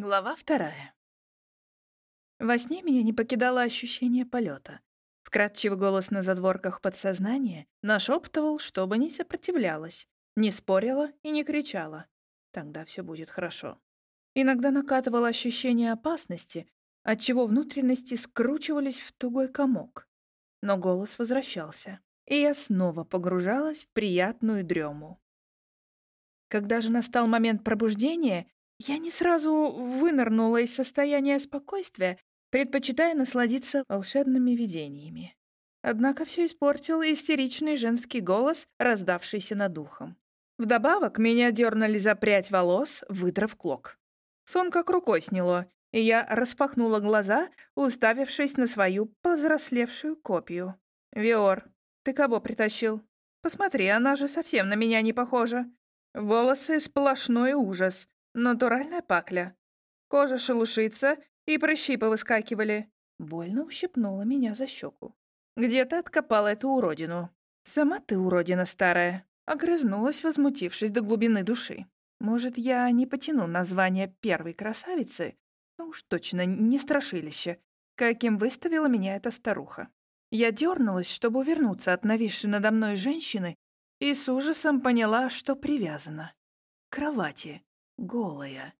Глава вторая. Во сне меня не покидало ощущение полета. Вкрадчивый голос на задворках подсознания нашептывал, чтобы не сопротивлялась, не спорила и не кричала. Тогда все будет хорошо. Иногда накатывало ощущение опасности, отчего внутренности скручивались в тугой комок. Но голос возвращался, и я снова погружалась в приятную дрему. Когда же настал момент пробуждения, я не сразу вынырнула из состояния спокойствия, предпочитая насладиться волшебными видениями. Однако все испортил истеричный женский голос, раздавшийся над ухом. Вдобавок меня дернули за прядь волос, выдрав клок. Сон как рукой сняло, и я распахнула глаза, уставившись на свою повзрослевшую копию. «Виор, ты кого притащил? Посмотри, она же совсем на меня не похожа. Волосы — сплошной ужас, Натуральная пакля. Кожа шелушится, и прыщи повыскакивали. Больно ущипнула меня за щеку. Где ты откопала эту уродину? Сама ты уродина старая. Огрызнулась, возмутившись до глубины души. Может, я не потяну название первой красавицы? Ну уж точно, не страшилище, каким выставила меня эта старуха. Я дернулась, чтобы увернуться от нависшей надо мной женщины, и с ужасом поняла, что привязана. К кровати голая.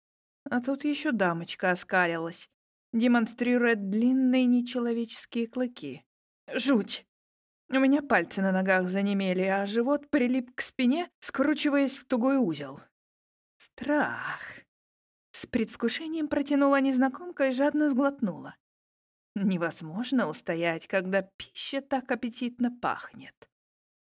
А тут еще дамочка оскалилась, демонстрируя длинные нечеловеческие клыки. Жуть! У меня пальцы на ногах занемели, а живот прилип к спине, скручиваясь в тугой узел. Страх. С предвкушением протянула незнакомка и жадно сглотнула. Невозможно устоять, когда пища так аппетитно пахнет.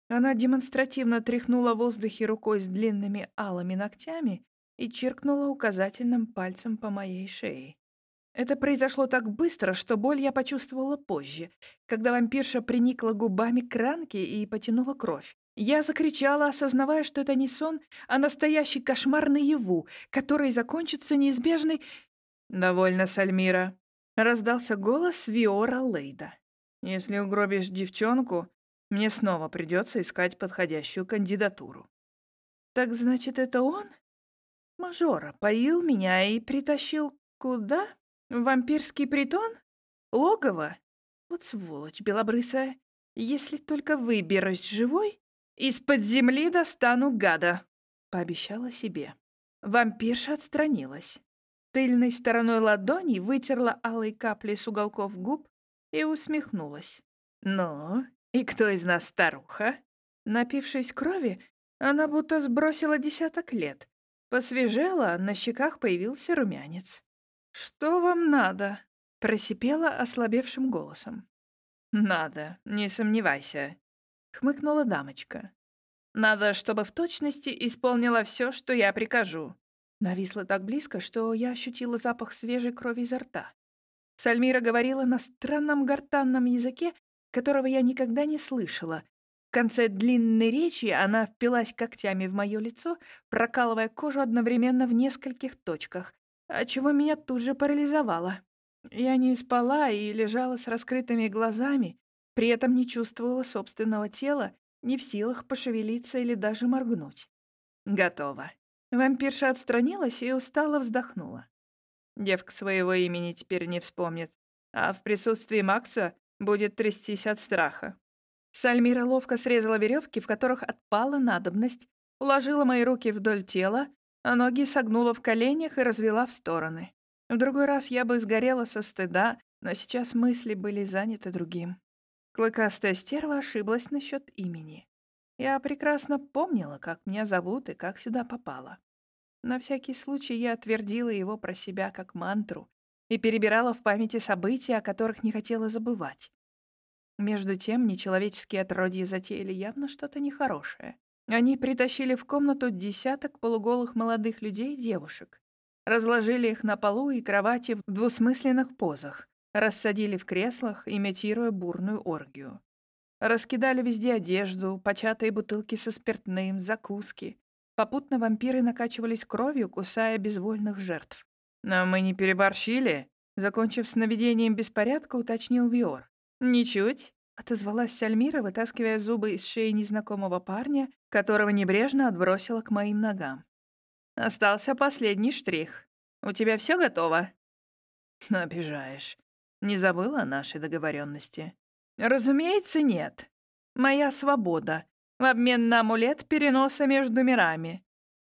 Она демонстративно тряхнула в воздухе рукой с длинными алыми ногтями и чиркнула указательным пальцем по моей шее. Это произошло так быстро, что боль я почувствовала позже, когда вампирша приникла губами к ранке и потянула кровь. Я закричала, осознавая, что это не сон, а настоящий кошмар наяву, который закончится неизбежной... «Довольно, Сальмира», — раздался голос Виора Лейда. «Если угробишь девчонку, мне снова придется искать подходящую кандидатуру». «Так значит, это он?» Мажора поил меня и притащил куда? Вампирский притон? Логово? Вот сволочь белобрысая. Если только выберусь живой, из-под земли достану гада, пообещала себе. Вампирша отстранилась. Тыльной стороной ладони вытерла алые капли с уголков губ и усмехнулась. «Ну, и кто из нас старуха?» Напившись крови, она будто сбросила десяток лет, Посвежела, на щеках появился румянец. «Что вам надо?» — просипела ослабевшим голосом. «Надо, не сомневайся», — хмыкнула дамочка. «Надо, чтобы в точности исполнила все, что я прикажу». Нависла так близко, что я ощутила запах свежей крови изо рта. Сальмира говорила на странном гортанном языке, которого я никогда не слышала, конце длинной речи она впилась когтями в мое лицо, прокалывая кожу одновременно в нескольких точках, отчего меня тут же парализовало. Я не спала и лежала с раскрытыми глазами, при этом не чувствовала собственного тела, не в силах пошевелиться или даже моргнуть. Готово. Вампирша отстранилась и устало вздохнула. Девка своего имени теперь не вспомнит, а в присутствии Макса будет трястись от страха. Сальмира ловко срезала веревки, в которых отпала надобность, уложила мои руки вдоль тела, а ноги согнула в коленях и развела в стороны. В другой раз я бы сгорела со стыда, но сейчас мысли были заняты другим. Клыкастая стерва ошиблась насчет имени. Я прекрасно помнила, как меня зовут и как сюда попала. На всякий случай я отвердила его про себя как мантру и перебирала в памяти события, о которых не хотела забывать. Между тем, нечеловеческие отродья затеяли явно что-то нехорошее. Они притащили в комнату десяток полуголых молодых людей и девушек. Разложили их на полу и кровати в двусмысленных позах. Рассадили в креслах, имитируя бурную оргию. Раскидали везде одежду, початые бутылки со спиртным, закуски. Попутно вампиры накачивались кровью, кусая безвольных жертв. «Но мы не переборщили?» Закончив сновидением беспорядка, уточнил Виор. «Ничуть», — отозвалась Сальмира, вытаскивая зубы из шеи незнакомого парня, которого небрежно отбросила к моим ногам. Остался последний штрих. У тебя все готово?» «Обижаешь. Не забыла о нашей договоренности?» «Разумеется, нет. Моя свобода. В обмен на амулет переноса между мирами.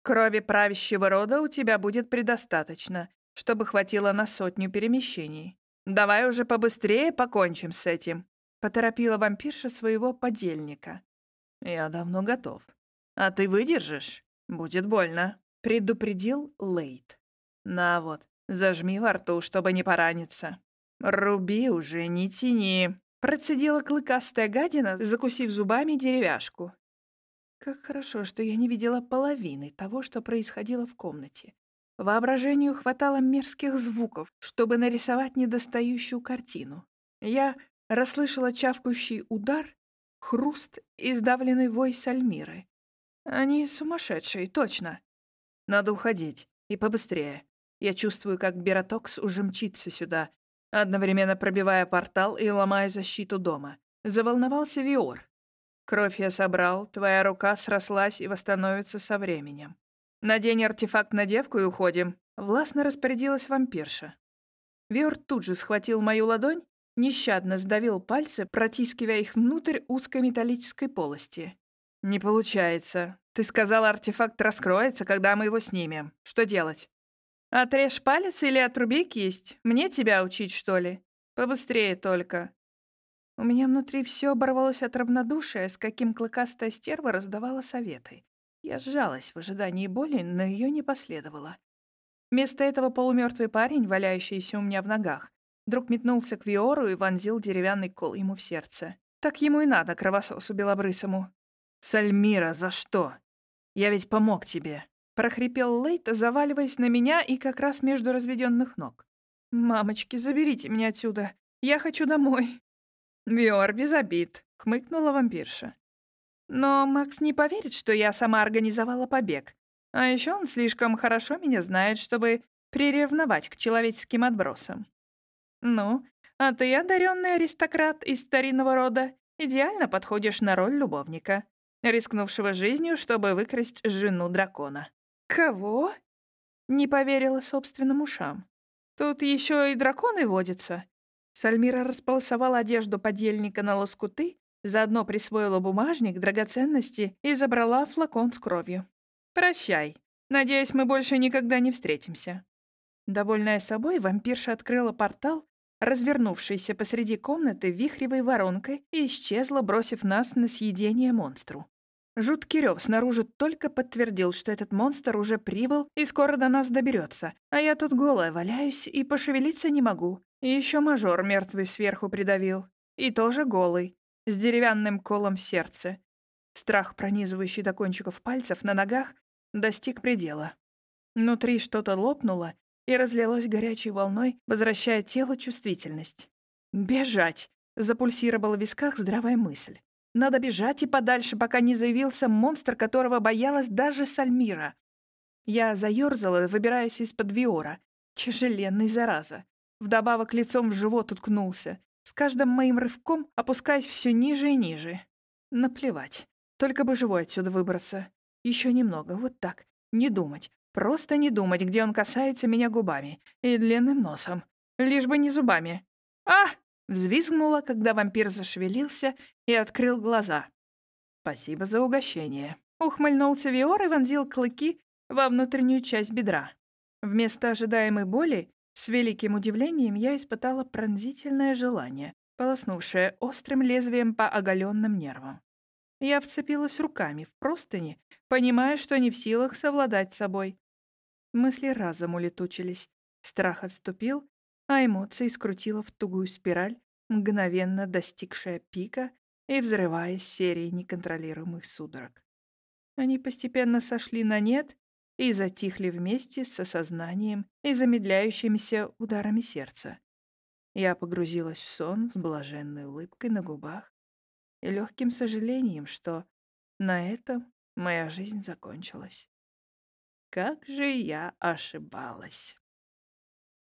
Крови правящего рода у тебя будет предостаточно, чтобы хватило на сотню перемещений. Давай уже побыстрее покончим с этим», — поторопила вампирша своего подельника. «Я давно готов. А ты выдержишь? Будет больно», — предупредил Лейт. «На вот, зажми во рту, чтобы не пораниться». «Руби уже, не тяни», — процедила клыкастая гадина, закусив зубами деревяшку. Как хорошо, что я не видела половины того, что происходило в комнате. Воображению хватало мерзких звуков, чтобы нарисовать недостающую картину. Я расслышала чавкающий удар, хруст и сдавленный вой Сальмиры. Они сумасшедшие, точно. Надо уходить, и побыстрее. Я чувствую, как Бератокс уже мчится сюда, одновременно пробивая портал и ломая защиту дома. Заволновался Виор. Кровь я собрал, твоя рука срослась и восстановится со временем. Надень артефакт на девку и уходим. Властно распорядилась вампирша. Виор тут же схватил мою ладонь, нещадно сдавил пальцы, протискивая их внутрь узкой металлической полости. «Не получается. Ты сказала, артефакт раскроется, когда мы его снимем. Что делать?» «Отрежь палец или отруби кисть? Мне тебя учить, что ли? Побыстрее только». У меня внутри все оборвалось от равнодушия, с каким клыкастая стерва раздавала советы. Я сжалась в ожидании боли, но ее не последовало. Вместо этого полумертвый парень, валяющийся у меня в ногах, вдруг метнулся к Виору и вонзил деревянный кол ему в сердце. Так ему и надо, кровососу белобрысому. «Сальмира, за что? Я ведь помог тебе!» — прохрипел Лейт, заваливаясь на меня и как раз между разведенных ног. «Мамочки, заберите меня отсюда! Я хочу домой!» «Виор, без обид», — хмыкнула вампирша. «Но Макс не поверит, что я сама организовала побег. А еще он слишком хорошо меня знает, чтобы приревновать к человеческим отбросам. Ну, а ты, одаренный аристократ из старинного рода, идеально подходишь на роль любовника рискнувшего жизнью, чтобы выкрасть жену дракона. «Кого?» Не поверила собственным ушам. «Тут еще и драконы водятся». Сальмира располосовала одежду подельника на лоскуты, заодно присвоила бумажник, драгоценности и забрала флакон с кровью. «Прощай. Надеюсь, мы больше никогда не встретимся». Довольная собой, вампирша открыла портал, развернувшийся посреди комнаты вихревой воронкой, и исчезла, бросив нас на съедение монстру. Жуткий рев снаружи только подтвердил, что этот монстр уже прибыл и скоро до нас доберется, а я тут голая валяюсь и пошевелиться не могу. Еще мажор мертвый сверху придавил. И тоже голый, с деревянным колом сердце. Страх, пронизывающий до кончиков пальцев на ногах, достиг предела. Внутри что-то лопнуло и разлилось горячей волной, возвращая телу чувствительность. «Бежать!» — запульсировала в висках здравая мысль. Надо бежать и подальше, пока не заявился монстр, которого боялась даже Сальмира. Я заёрзала, выбираясь из-под Виора. Тяжеленный, зараза. Вдобавок лицом в живот уткнулся. С каждым моим рывком опускаясь все ниже и ниже. Наплевать. Только бы живой отсюда выбраться. Еще немного, вот так. Не думать. Просто не думать, где он касается меня губами. И длинным носом. Лишь бы не зубами. А! Взвизгнула, когда вампир зашевелился и открыл глаза. «Спасибо за угощение». Ухмыльнулся Виор и вонзил клыки во внутреннюю часть бедра. Вместо ожидаемой боли, с великим удивлением, я испытала пронзительное желание, полоснувшее острым лезвием по оголенным нервам. Я вцепилась руками в простыни, понимая, что не в силах совладать собой. Мысли разом улетучились, страх отступил, а эмоции скрутила в тугую спираль, мгновенно достигшая пика и взрываясь серией неконтролируемых судорог. Они постепенно сошли на нет и затихли вместе с осознанием и замедляющимися ударами сердца. Я погрузилась в сон с блаженной улыбкой на губах и легким сожалением, что на этом моя жизнь закончилась. Как же я ошибалась.